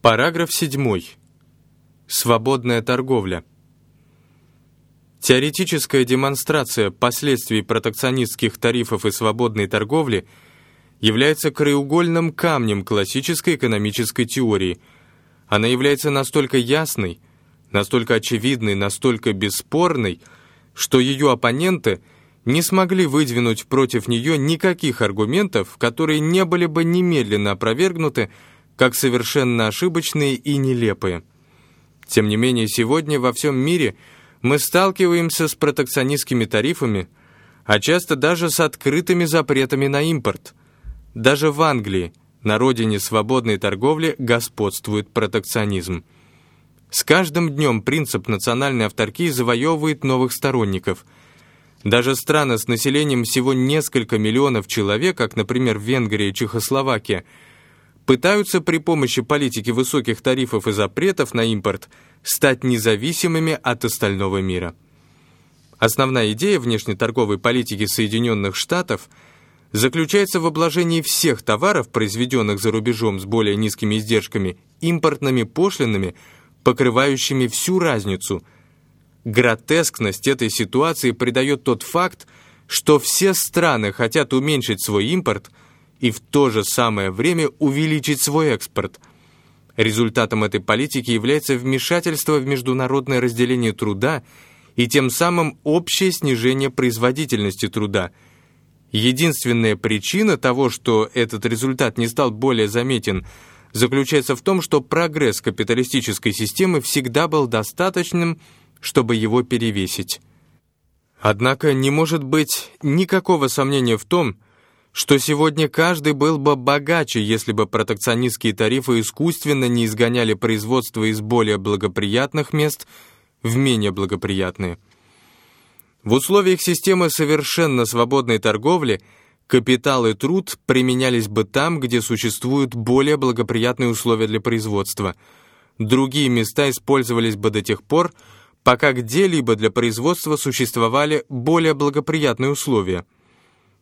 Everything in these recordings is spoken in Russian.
Параграф 7. Свободная торговля. Теоретическая демонстрация последствий протекционистских тарифов и свободной торговли является краеугольным камнем классической экономической теории. Она является настолько ясной, настолько очевидной, настолько бесспорной, что ее оппоненты не смогли выдвинуть против нее никаких аргументов, которые не были бы немедленно опровергнуты как совершенно ошибочные и нелепые. Тем не менее, сегодня во всем мире мы сталкиваемся с протекционистскими тарифами, а часто даже с открытыми запретами на импорт. Даже в Англии, на родине свободной торговли, господствует протекционизм. С каждым днем принцип национальной авторкии завоевывает новых сторонников. Даже страны с населением всего несколько миллионов человек, как, например, Венгрия и Чехословакия – пытаются при помощи политики высоких тарифов и запретов на импорт стать независимыми от остального мира. Основная идея внешнеторговой политики Соединенных Штатов заключается в обложении всех товаров, произведенных за рубежом с более низкими издержками, импортными пошлинами, покрывающими всю разницу. Гротескность этой ситуации придает тот факт, что все страны хотят уменьшить свой импорт – и в то же самое время увеличить свой экспорт. Результатом этой политики является вмешательство в международное разделение труда и тем самым общее снижение производительности труда. Единственная причина того, что этот результат не стал более заметен, заключается в том, что прогресс капиталистической системы всегда был достаточным, чтобы его перевесить. Однако не может быть никакого сомнения в том, что сегодня каждый был бы богаче, если бы протекционистские тарифы искусственно не изгоняли производство из более благоприятных мест в менее благоприятные. В условиях системы совершенно свободной торговли капитал и труд применялись бы там, где существуют более благоприятные условия для производства. Другие места использовались бы до тех пор, пока где-либо для производства существовали более благоприятные условия –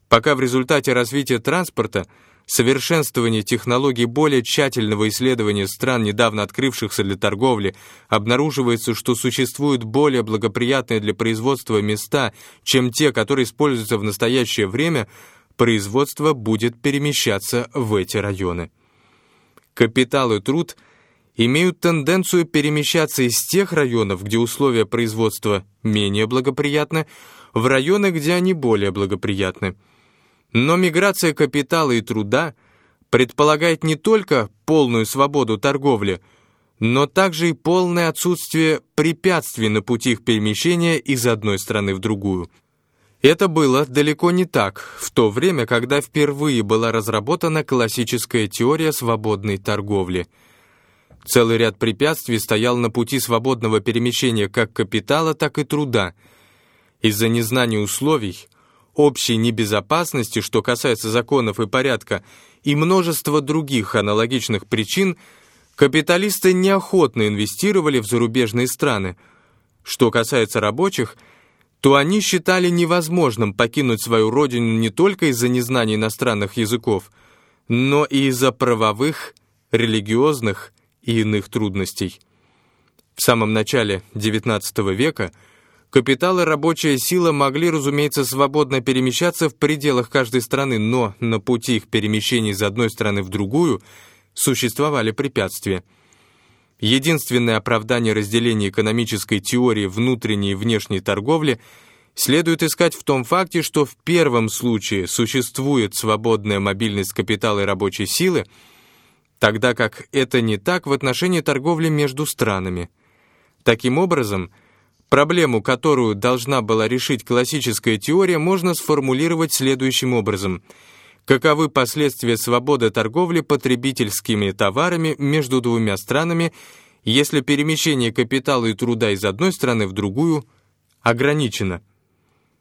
пока в результате развития транспорта, совершенствования технологий более тщательного исследования стран, недавно открывшихся для торговли, обнаруживается, что существуют более благоприятные для производства места, чем те, которые используются в настоящее время, производство будет перемещаться в эти районы. Капитал и труд имеют тенденцию перемещаться из тех районов, где условия производства менее благоприятны, в районы, где они более благоприятны – но миграция капитала и труда предполагает не только полную свободу торговли, но также и полное отсутствие препятствий на пути их перемещения из одной страны в другую. Это было далеко не так в то время, когда впервые была разработана классическая теория свободной торговли. Целый ряд препятствий стоял на пути свободного перемещения как капитала, так и труда. Из-за незнания условий – общей небезопасности, что касается законов и порядка, и множество других аналогичных причин, капиталисты неохотно инвестировали в зарубежные страны. Что касается рабочих, то они считали невозможным покинуть свою родину не только из-за незнания иностранных языков, но и из-за правовых, религиозных и иных трудностей. В самом начале XIX века – Капитал и рабочая сила могли, разумеется, свободно перемещаться в пределах каждой страны, но на пути их перемещения из одной страны в другую существовали препятствия. Единственное оправдание разделения экономической теории внутренней и внешней торговли следует искать в том факте, что в первом случае существует свободная мобильность капитала и рабочей силы, тогда как это не так в отношении торговли между странами. Таким образом, Проблему, которую должна была решить классическая теория, можно сформулировать следующим образом. Каковы последствия свободы торговли потребительскими товарами между двумя странами, если перемещение капитала и труда из одной страны в другую ограничено?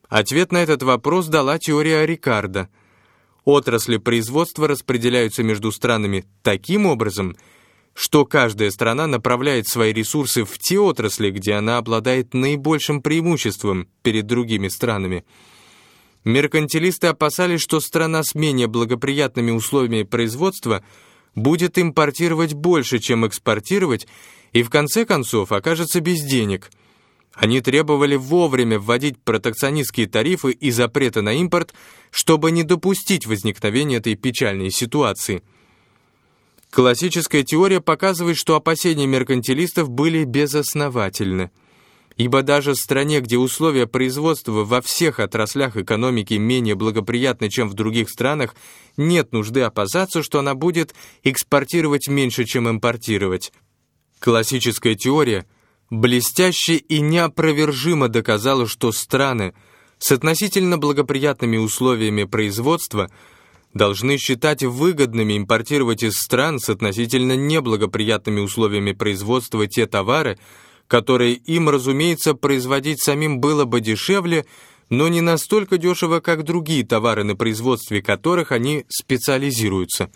Ответ на этот вопрос дала теория Рикардо. Отрасли производства распределяются между странами таким образом – что каждая страна направляет свои ресурсы в те отрасли, где она обладает наибольшим преимуществом перед другими странами. Меркантилисты опасались, что страна с менее благоприятными условиями производства будет импортировать больше, чем экспортировать, и в конце концов окажется без денег. Они требовали вовремя вводить протекционистские тарифы и запреты на импорт, чтобы не допустить возникновения этой печальной ситуации. Классическая теория показывает, что опасения меркантилистов были безосновательны. Ибо даже в стране, где условия производства во всех отраслях экономики менее благоприятны, чем в других странах, нет нужды опасаться, что она будет экспортировать меньше, чем импортировать. Классическая теория блестяще и неопровержимо доказала, что страны с относительно благоприятными условиями производства должны считать выгодными импортировать из стран с относительно неблагоприятными условиями производства те товары, которые им, разумеется, производить самим было бы дешевле, но не настолько дешево, как другие товары, на производстве которых они специализируются.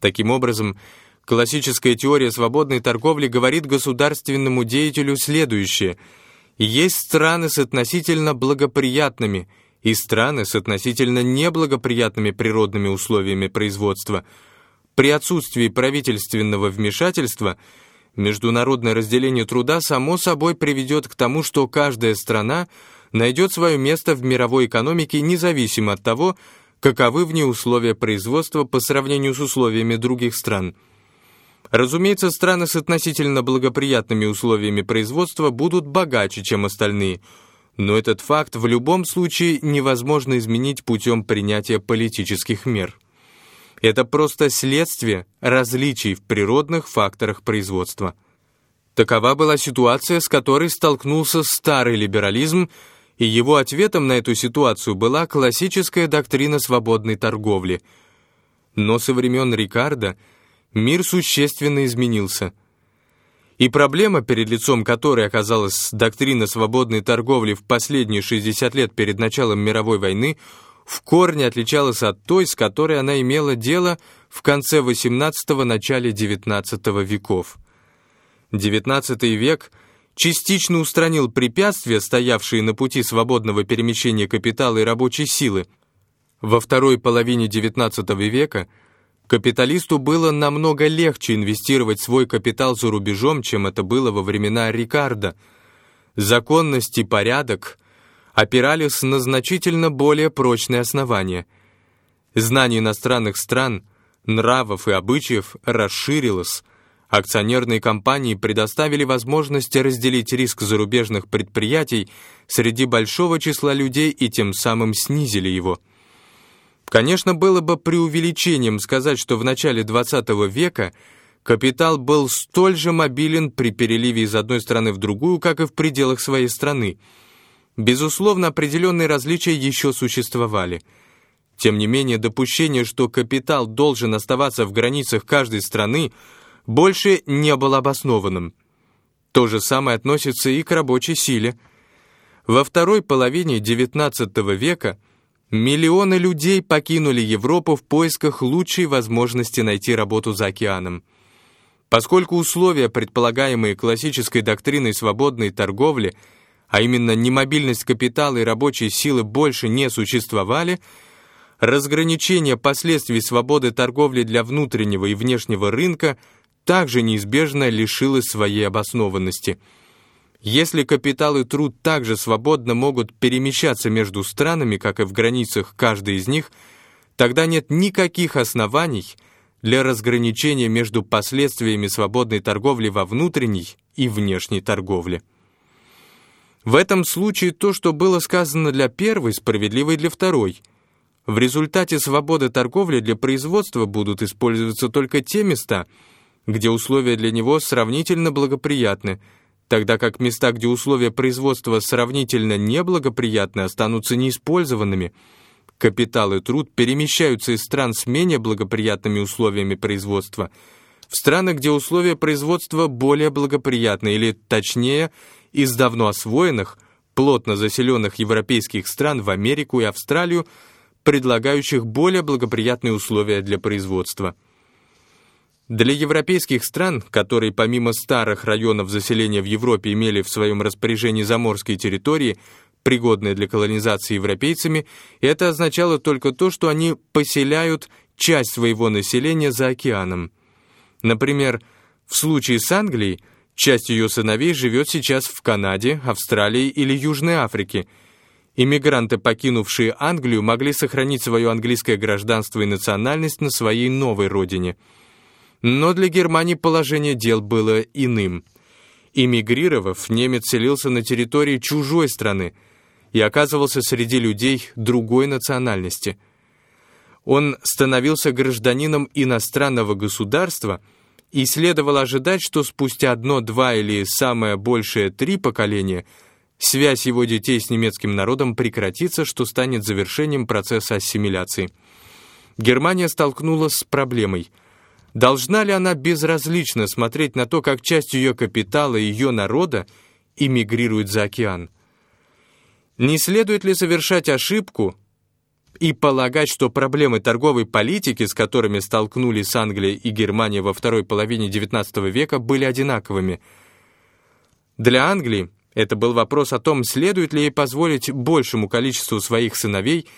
Таким образом, классическая теория свободной торговли говорит государственному деятелю следующее. Есть страны с относительно благоприятными и страны с относительно неблагоприятными природными условиями производства. При отсутствии правительственного вмешательства – Международное разделение труда само собой приведет к тому, что каждая страна найдет свое место в мировой экономике независимо от того, каковы в ней условия производства по сравнению с условиями других стран. Разумеется, страны с относительно благоприятными условиями производства будут богаче, чем остальные, но этот факт в любом случае невозможно изменить путем принятия политических мер. Это просто следствие различий в природных факторах производства. Такова была ситуация, с которой столкнулся старый либерализм, и его ответом на эту ситуацию была классическая доктрина свободной торговли. Но со времен Рикардо мир существенно изменился. И проблема, перед лицом которой оказалась доктрина свободной торговли в последние 60 лет перед началом мировой войны – в корне отличалась от той, с которой она имела дело в конце XVIII – начале XIX веков. XIX век частично устранил препятствия, стоявшие на пути свободного перемещения капитала и рабочей силы. Во второй половине XIX века капиталисту было намного легче инвестировать свой капитал за рубежом, чем это было во времена Рикардо. Законность и порядок – опирались на значительно более прочные основания. Знание иностранных стран, нравов и обычаев расширилось, акционерные компании предоставили возможность разделить риск зарубежных предприятий среди большого числа людей и тем самым снизили его. Конечно, было бы преувеличением сказать, что в начале XX века капитал был столь же мобилен при переливе из одной страны в другую, как и в пределах своей страны – Безусловно, определенные различия еще существовали. Тем не менее, допущение, что капитал должен оставаться в границах каждой страны, больше не было обоснованным. То же самое относится и к рабочей силе. Во второй половине XIX века миллионы людей покинули Европу в поисках лучшей возможности найти работу за океаном. Поскольку условия, предполагаемые классической доктриной свободной торговли – а именно немобильность капитала и рабочей силы больше не существовали, разграничение последствий свободы торговли для внутреннего и внешнего рынка также неизбежно лишилось своей обоснованности. Если капитал и труд также свободно могут перемещаться между странами, как и в границах каждой из них, тогда нет никаких оснований для разграничения между последствиями свободной торговли во внутренней и внешней торговле. В этом случае то, что было сказано для первой, справедливо и для второй. В результате свободы торговли для производства будут использоваться только те места, где условия для него сравнительно благоприятны, тогда как места, где условия производства сравнительно неблагоприятны, останутся неиспользованными. Капитал и труд перемещаются из стран с менее благоприятными условиями производства в страны, где условия производства более благоприятны, или, точнее, из давно освоенных, плотно заселенных европейских стран в Америку и Австралию, предлагающих более благоприятные условия для производства. Для европейских стран, которые помимо старых районов заселения в Европе имели в своем распоряжении заморские территории, пригодные для колонизации европейцами, это означало только то, что они поселяют часть своего населения за океаном – Например, в случае с Англией часть ее сыновей живет сейчас в Канаде, Австралии или Южной Африке. Иммигранты, покинувшие Англию, могли сохранить свое английское гражданство и национальность на своей новой родине. Но для Германии положение дел было иным. Эмигрировав, немец селился на территории чужой страны и оказывался среди людей другой национальности. Он становился гражданином иностранного государства – и следовало ожидать, что спустя одно, два или самое большее три поколения связь его детей с немецким народом прекратится, что станет завершением процесса ассимиляции. Германия столкнулась с проблемой. Должна ли она безразлично смотреть на то, как часть ее капитала и ее народа эмигрирует за океан? Не следует ли совершать ошибку, и полагать, что проблемы торговой политики, с которыми столкнулись Англия и Германия во второй половине XIX века, были одинаковыми. Для Англии это был вопрос о том, следует ли ей позволить большему количеству своих сыновей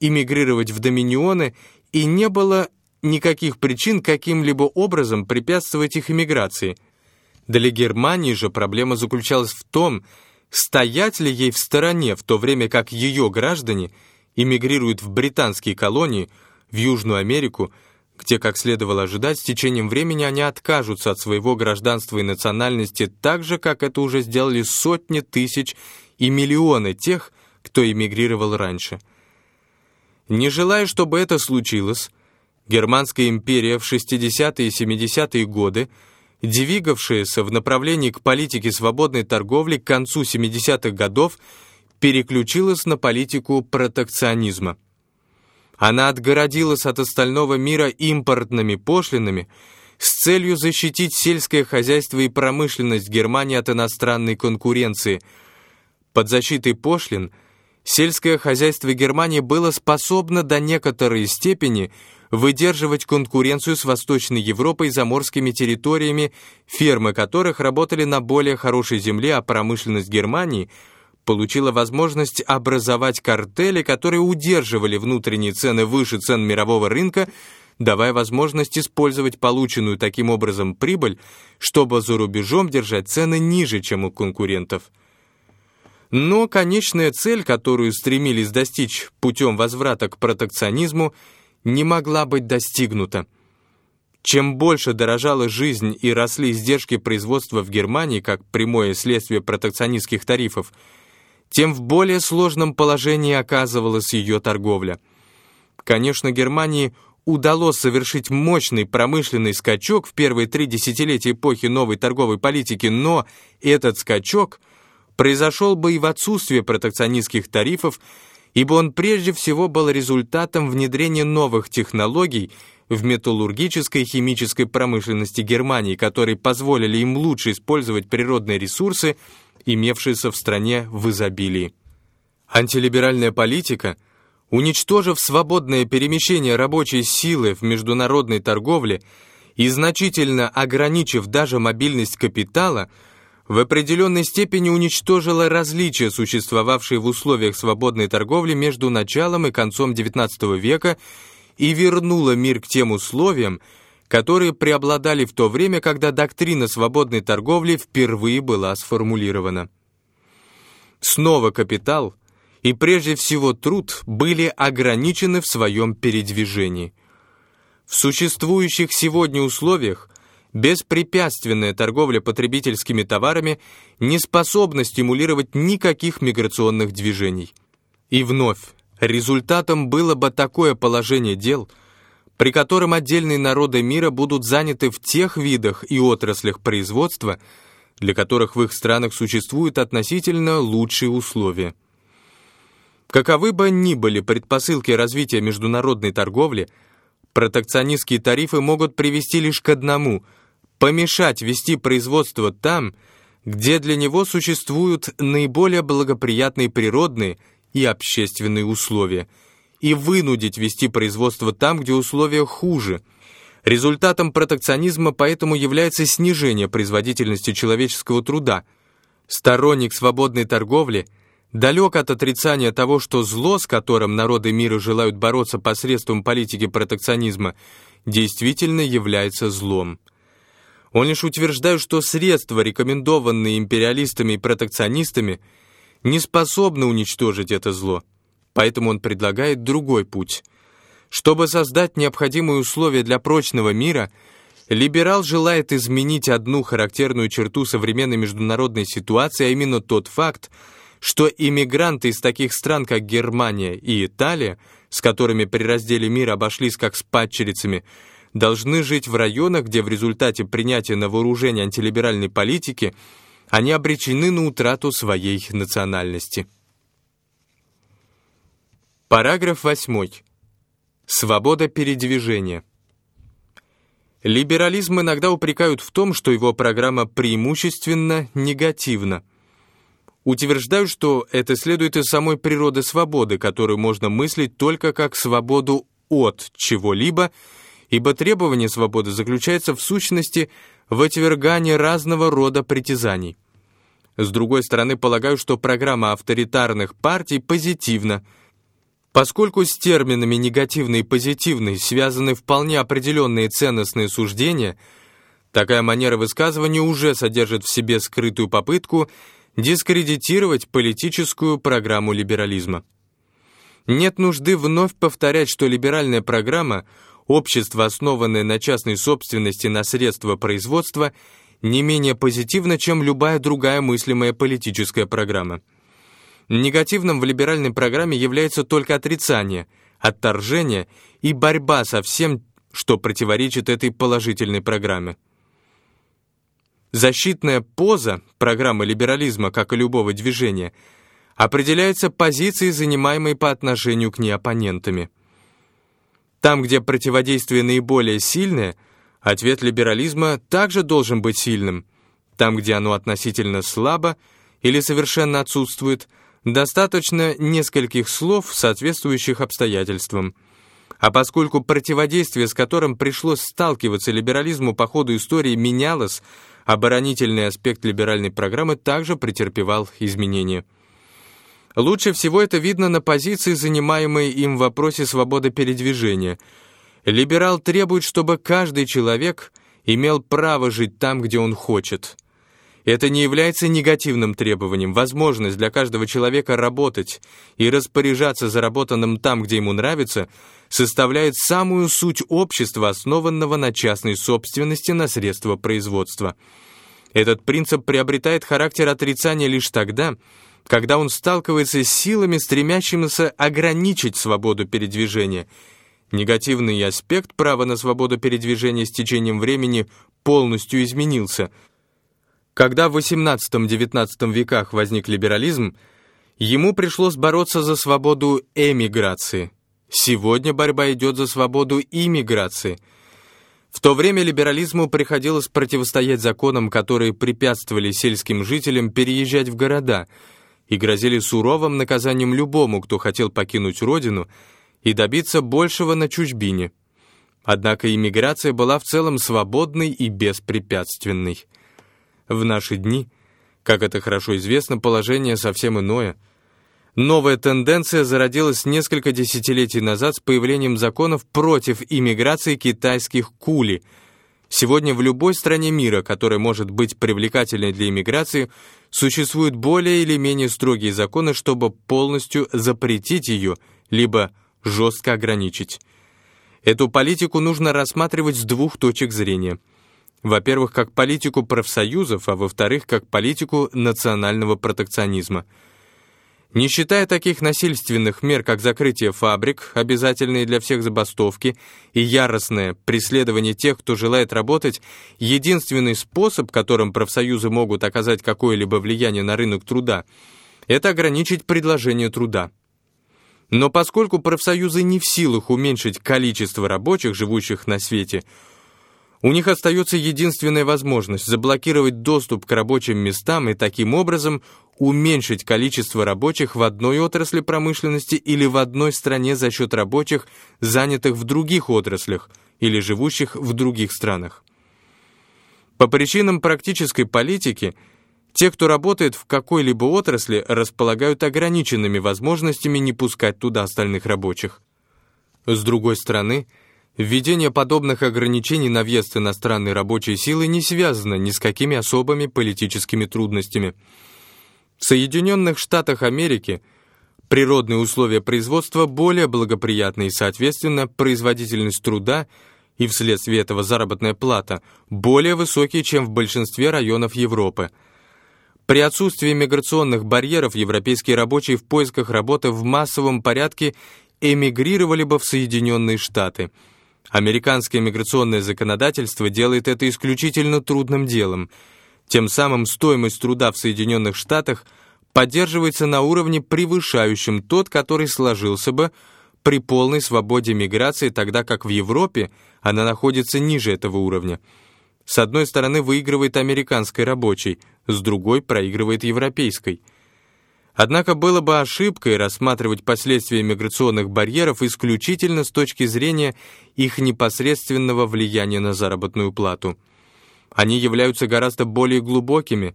эмигрировать в доминионы, и не было никаких причин каким-либо образом препятствовать их эмиграции. Для Германии же проблема заключалась в том, стоять ли ей в стороне, в то время как ее граждане – эмигрируют в британские колонии, в Южную Америку, где, как следовало ожидать, с течением времени они откажутся от своего гражданства и национальности так же, как это уже сделали сотни тысяч и миллионы тех, кто эмигрировал раньше. Не желая, чтобы это случилось, Германская империя в 60-е и 70-е годы, двигавшаяся в направлении к политике свободной торговли к концу 70-х годов, переключилась на политику протекционизма. Она отгородилась от остального мира импортными пошлинами с целью защитить сельское хозяйство и промышленность Германии от иностранной конкуренции. Под защитой пошлин сельское хозяйство Германии было способно до некоторой степени выдерживать конкуренцию с Восточной Европой и заморскими территориями, фермы которых работали на более хорошей земле, а промышленность Германии – получила возможность образовать картели, которые удерживали внутренние цены выше цен мирового рынка, давая возможность использовать полученную таким образом прибыль, чтобы за рубежом держать цены ниже, чем у конкурентов. Но конечная цель, которую стремились достичь путем возврата к протекционизму, не могла быть достигнута. Чем больше дорожала жизнь и росли издержки производства в Германии как прямое следствие протекционистских тарифов – тем в более сложном положении оказывалась ее торговля. Конечно, Германии удалось совершить мощный промышленный скачок в первые три десятилетия эпохи новой торговой политики, но этот скачок произошел бы и в отсутствие протекционистских тарифов, ибо он прежде всего был результатом внедрения новых технологий в металлургической и химической промышленности Германии, которые позволили им лучше использовать природные ресурсы имевшиеся в стране в изобилии. Антилиберальная политика, уничтожив свободное перемещение рабочей силы в международной торговле и значительно ограничив даже мобильность капитала, в определенной степени уничтожила различия, существовавшие в условиях свободной торговли между началом и концом XIX века, и вернула мир к тем условиям, которые преобладали в то время, когда доктрина свободной торговли впервые была сформулирована. Снова капитал и прежде всего труд были ограничены в своем передвижении. В существующих сегодня условиях беспрепятственная торговля потребительскими товарами не способна стимулировать никаких миграционных движений. И вновь, результатом было бы такое положение дел – при котором отдельные народы мира будут заняты в тех видах и отраслях производства, для которых в их странах существуют относительно лучшие условия. Каковы бы ни были предпосылки развития международной торговли, протекционистские тарифы могут привести лишь к одному – помешать вести производство там, где для него существуют наиболее благоприятные природные и общественные условия – и вынудить вести производство там, где условия хуже. Результатом протекционизма поэтому является снижение производительности человеческого труда. Сторонник свободной торговли далек от отрицания того, что зло, с которым народы мира желают бороться посредством политики протекционизма, действительно является злом. Он лишь утверждает, что средства, рекомендованные империалистами и протекционистами, не способны уничтожить это зло. Поэтому он предлагает другой путь. Чтобы создать необходимые условия для прочного мира, либерал желает изменить одну характерную черту современной международной ситуации, а именно тот факт, что иммигранты из таких стран, как Германия и Италия, с которыми при разделе мира обошлись как с падчерицами, должны жить в районах, где в результате принятия на вооружение антилиберальной политики они обречены на утрату своей национальности. Параграф 8. Свобода передвижения. Либерализм иногда упрекают в том, что его программа преимущественно негативна. Утверждают, что это следует из самой природы свободы, которую можно мыслить только как свободу от чего-либо, ибо требование свободы заключается в сущности в отвергании разного рода притязаний. С другой стороны, полагаю, что программа авторитарных партий позитивна, поскольку с терминами негативный и позитивный связаны вполне определенные ценностные суждения, такая манера высказывания уже содержит в себе скрытую попытку дискредитировать политическую программу либерализма. Нет нужды вновь повторять, что либеральная программа – общество, основанное на частной собственности на средства производства, не менее позитивно, чем любая другая мыслимая политическая программа. Негативным в либеральной программе является только отрицание, отторжение и борьба со всем, что противоречит этой положительной программе. Защитная поза программы либерализма, как и любого движения, определяется позицией, занимаемой по отношению к ней оппонентами. Там, где противодействие наиболее сильное, ответ либерализма также должен быть сильным. Там, где оно относительно слабо или совершенно отсутствует, достаточно нескольких слов, соответствующих обстоятельствам. А поскольку противодействие, с которым пришлось сталкиваться либерализму по ходу истории, менялось, оборонительный аспект либеральной программы также претерпевал изменения. Лучше всего это видно на позиции, занимаемой им в вопросе свободы передвижения. Либерал требует, чтобы каждый человек имел право жить там, где он хочет. Это не является негативным требованием. Возможность для каждого человека работать и распоряжаться заработанным там, где ему нравится, составляет самую суть общества, основанного на частной собственности на средства производства. Этот принцип приобретает характер отрицания лишь тогда, когда он сталкивается с силами, стремящимися ограничить свободу передвижения. Негативный аспект права на свободу передвижения с течением времени полностью изменился. Когда в XVIII-XIX веках возник либерализм, ему пришлось бороться за свободу эмиграции. Сегодня борьба идет за свободу иммиграции. В то время либерализму приходилось противостоять законам, которые препятствовали сельским жителям переезжать в города – и грозили суровым наказанием любому, кто хотел покинуть родину и добиться большего на чужбине. Однако иммиграция была в целом свободной и беспрепятственной. В наши дни, как это хорошо известно, положение совсем иное. Новая тенденция зародилась несколько десятилетий назад с появлением законов против иммиграции китайских кули – Сегодня в любой стране мира, которая может быть привлекательной для иммиграции, существуют более или менее строгие законы, чтобы полностью запретить ее, либо жестко ограничить. Эту политику нужно рассматривать с двух точек зрения. Во-первых, как политику профсоюзов, а во-вторых, как политику национального протекционизма – не считая таких насильственных мер, как закрытие фабрик, обязательные для всех забастовки, и яростное преследование тех, кто желает работать, единственный способ, которым профсоюзы могут оказать какое-либо влияние на рынок труда, это ограничить предложение труда. Но поскольку профсоюзы не в силах уменьшить количество рабочих, живущих на свете, у них остается единственная возможность заблокировать доступ к рабочим местам и таким образом уменьшить количество рабочих в одной отрасли промышленности или в одной стране за счет рабочих, занятых в других отраслях или живущих в других странах. По причинам практической политики, те, кто работает в какой-либо отрасли, располагают ограниченными возможностями не пускать туда остальных рабочих. С другой стороны, Введение подобных ограничений на въезд иностранной рабочей силы не связано ни с какими особыми политическими трудностями. В Соединенных Штатах Америки природные условия производства более благоприятны и, соответственно, производительность труда и вследствие этого заработная плата более высокие, чем в большинстве районов Европы. При отсутствии миграционных барьеров европейские рабочие в поисках работы в массовом порядке эмигрировали бы в Соединенные Штаты – Американское миграционное законодательство делает это исключительно трудным делом. Тем самым стоимость труда в Соединенных Штатах поддерживается на уровне, превышающем тот, который сложился бы при полной свободе миграции, тогда как в Европе она находится ниже этого уровня. С одной стороны выигрывает американский рабочий, с другой проигрывает европейской – Однако было бы ошибкой рассматривать последствия миграционных барьеров исключительно с точки зрения их непосредственного влияния на заработную плату. Они являются гораздо более глубокими.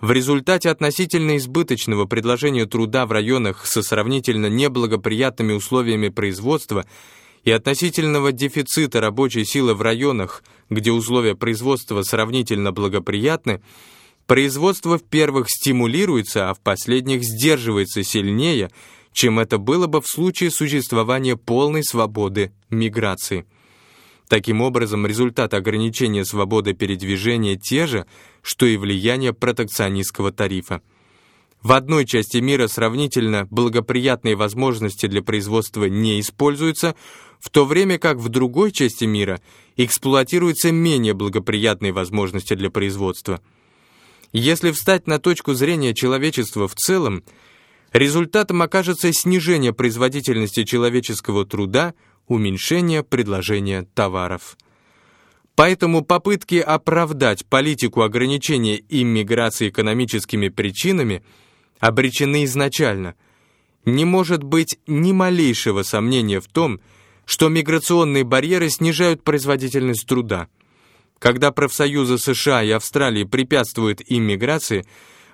В результате относительно избыточного предложения труда в районах со сравнительно неблагоприятными условиями производства и относительного дефицита рабочей силы в районах, где условия производства сравнительно благоприятны, Производство в первых стимулируется, а в последних сдерживается сильнее, чем это было бы в случае существования полной свободы миграции. Таким образом, результат ограничения свободы передвижения те же, что и влияние протекционистского тарифа. В одной части мира сравнительно благоприятные возможности для производства не используются, в то время как в другой части мира эксплуатируются менее благоприятные возможности для производства – если встать на точку зрения человечества в целом, результатом окажется снижение производительности человеческого труда, уменьшение предложения товаров. Поэтому попытки оправдать политику ограничения иммиграции экономическими причинами обречены изначально. Не может быть ни малейшего сомнения в том, что миграционные барьеры снижают производительность труда – когда профсоюзы США и Австралии препятствуют иммиграции,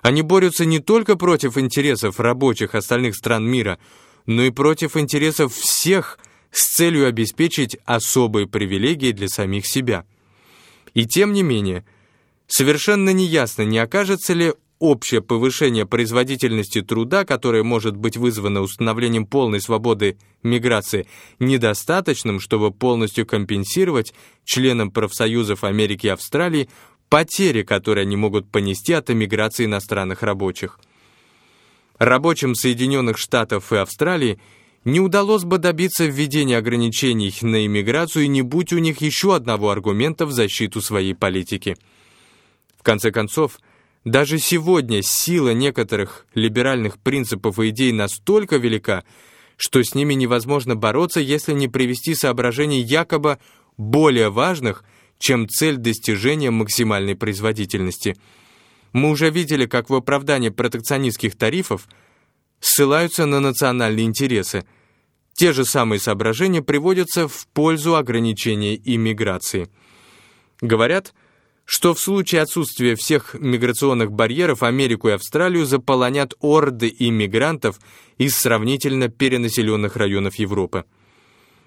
они борются не только против интересов рабочих остальных стран мира, но и против интересов всех с целью обеспечить особые привилегии для самих себя. И тем не менее, совершенно неясно, не окажется ли общее повышение производительности труда, которое может быть вызвано установлением полной свободы миграции, недостаточным, чтобы полностью компенсировать членам профсоюзов Америки и Австралии потери, которые они могут понести от эмиграции иностранных рабочих. Рабочим Соединенных Штатов и Австралии не удалось бы добиться введения ограничений на иммиграцию, не будь у них еще одного аргумента в защиту своей политики. В конце концов, даже сегодня сила некоторых либеральных принципов и идей настолько велика, что с ними невозможно бороться, если не привести соображений якобы более важных, чем цель достижения максимальной производительности. Мы уже видели, как в оправдании протекционистских тарифов ссылаются на национальные интересы. Те же самые соображения приводятся в пользу ограничения иммиграции. Говорят, что в случае отсутствия всех миграционных барьеров Америку и Австралию заполонят орды иммигрантов из сравнительно перенаселенных районов Европы.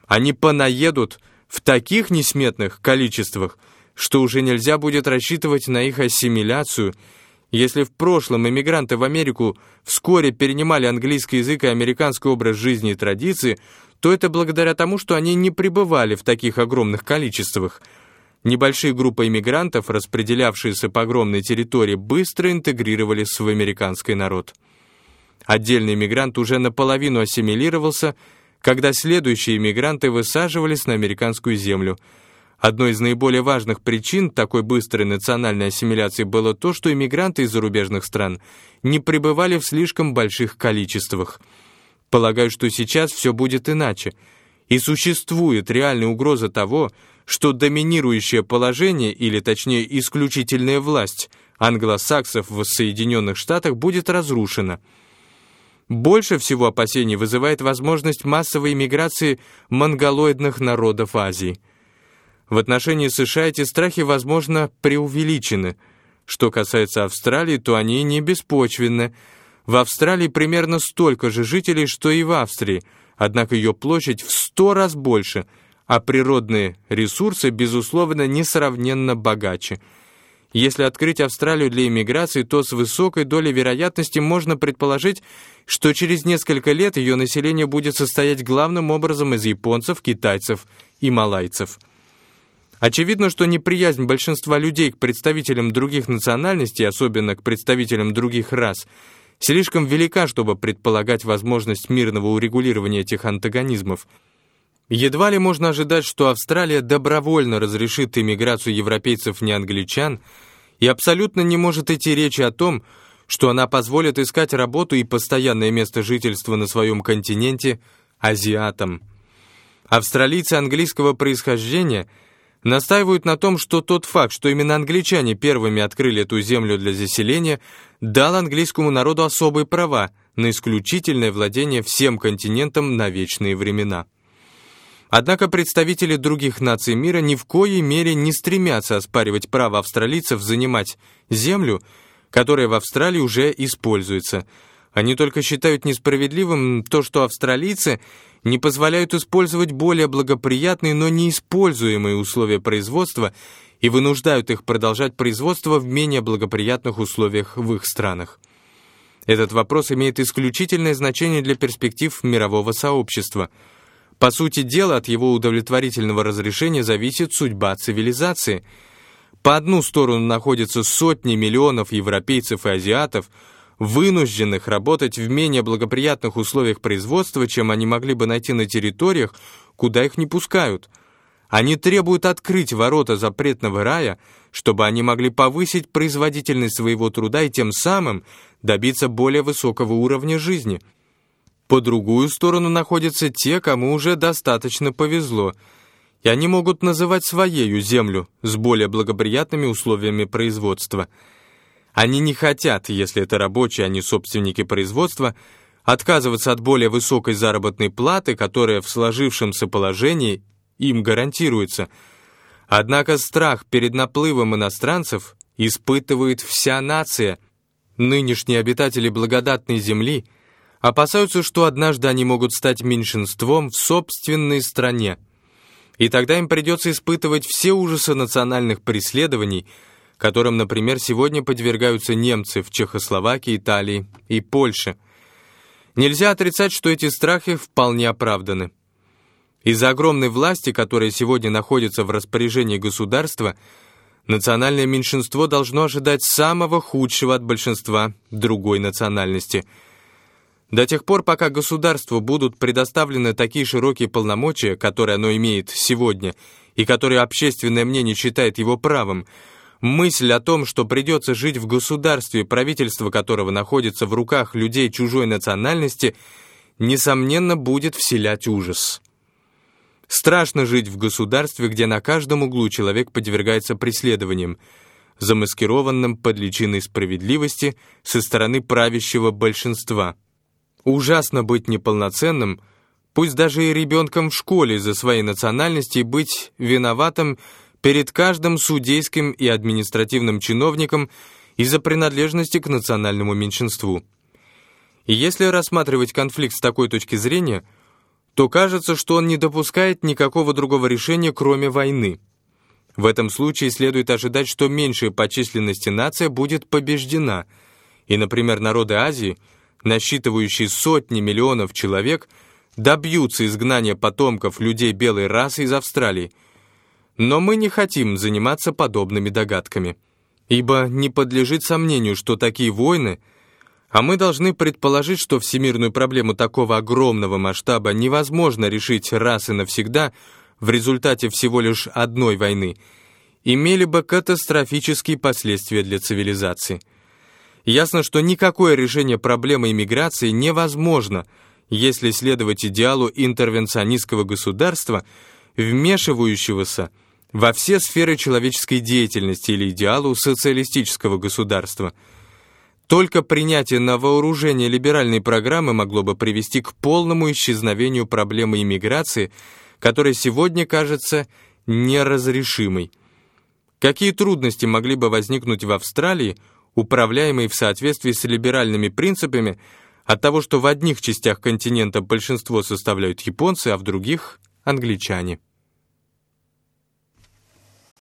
Они понаедут в таких несметных количествах, что уже нельзя будет рассчитывать на их ассимиляцию. Если в прошлом иммигранты в Америку вскоре перенимали английский язык и американский образ жизни и традиции, то это благодаря тому, что они не пребывали в таких огромных количествах – Небольшие группы иммигрантов, распределявшиеся по огромной территории, быстро интегрировались в американский народ. Отдельный иммигрант уже наполовину ассимилировался, когда следующие иммигранты высаживались на американскую землю. Одной из наиболее важных причин такой быстрой национальной ассимиляции было то, что иммигранты из зарубежных стран не пребывали в слишком больших количествах. Полагаю, что сейчас все будет иначе. И существует реальная угроза того, что доминирующее положение, или точнее исключительная власть англосаксов в Соединенных Штатах будет разрушена. Больше всего опасений вызывает возможность массовой иммиграции монголоидных народов Азии. В отношении США эти страхи, возможно, преувеличены. Что касается Австралии, то они не беспочвенны. В Австралии примерно столько же жителей, что и в Австрии, однако ее площадь в сто раз больше – а природные ресурсы, безусловно, несравненно богаче. Если открыть Австралию для иммиграции, то с высокой долей вероятности можно предположить, что через несколько лет ее население будет состоять главным образом из японцев, китайцев и малайцев. Очевидно, что неприязнь большинства людей к представителям других национальностей, особенно к представителям других рас, слишком велика, чтобы предполагать возможность мирного урегулирования этих антагонизмов. Едва ли можно ожидать, что Австралия добровольно разрешит иммиграцию европейцев-не-англичан и абсолютно не может идти речи о том, что она позволит искать работу и постоянное место жительства на своем континенте азиатам. Австралийцы английского происхождения настаивают на том, что тот факт, что именно англичане первыми открыли эту землю для заселения, дал английскому народу особые права на исключительное владение всем континентом на вечные времена. Однако представители других наций мира ни в коей мере не стремятся оспаривать право австралийцев занимать землю, которая в Австралии уже используется. Они только считают несправедливым то, что австралийцы не позволяют использовать более благоприятные, но неиспользуемые условия производства и вынуждают их продолжать производство в менее благоприятных условиях в их странах. Этот вопрос имеет исключительное значение для перспектив мирового сообщества – по сути дела, от его удовлетворительного разрешения зависит судьба цивилизации. По одну сторону находятся сотни миллионов европейцев и азиатов, вынужденных работать в менее благоприятных условиях производства, чем они могли бы найти на территориях, куда их не пускают. Они требуют открыть ворота запретного рая, чтобы они могли повысить производительность своего труда и тем самым добиться более высокого уровня жизни – по другую сторону находятся те, кому уже достаточно повезло, и они могут называть своею землю с более благоприятными условиями производства. Они не хотят, если это рабочие, а не собственники производства, отказываться от более высокой заработной платы, которая в сложившемся положении им гарантируется. Однако страх перед наплывом иностранцев испытывает вся нация. Нынешние обитатели благодатной земли – опасаются, что однажды они могут стать меньшинством в собственной стране. И тогда им придется испытывать все ужасы национальных преследований, которым, например, сегодня подвергаются немцы в Чехословакии, Италии и Польше. Нельзя отрицать, что эти страхи вполне оправданы. Из-за огромной власти, которая сегодня находится в распоряжении государства, национальное меньшинство должно ожидать самого худшего от большинства другой национальности – до тех пор, пока государству будут предоставлены такие широкие полномочия, которые оно имеет сегодня, и которые общественное мнение считает его правом, мысль о том, что придется жить в государстве, правительство которого находится в руках людей чужой национальности, несомненно, будет вселять ужас. Страшно жить в государстве, где на каждом углу человек подвергается преследованиям, замаскированным под личиной справедливости со стороны правящего большинства – Ужасно быть неполноценным, пусть даже и ребенком в школе за своей национальности быть виноватым перед каждым судейским и административным чиновником из-за принадлежности к национальному меньшинству. И если рассматривать конфликт с такой точки зрения, то кажется, что он не допускает никакого другого решения, кроме войны. В этом случае следует ожидать, что меньшая по численности нация будет побеждена, и, например, народы Азии – насчитывающие сотни миллионов человек, добьются изгнания потомков людей белой расы из Австралии. Но мы не хотим заниматься подобными догадками, ибо не подлежит сомнению, что такие войны, а мы должны предположить, что всемирную проблему такого огромного масштаба невозможно решить раз и навсегда в результате всего лишь одной войны, имели бы катастрофические последствия для цивилизации – Ясно, что никакое решение проблемы иммиграции невозможно, если следовать идеалу интервенционистского государства, вмешивающегося во все сферы человеческой деятельности или идеалу социалистического государства. Только принятие на вооружение либеральной программы могло бы привести к полному исчезновению проблемы иммиграции, которая сегодня кажется неразрешимой. Какие трудности могли бы возникнуть в Австралии – управляемый в соответствии с либеральными принципами от того, что в одних частях континента большинство составляют японцы, а в других — англичане.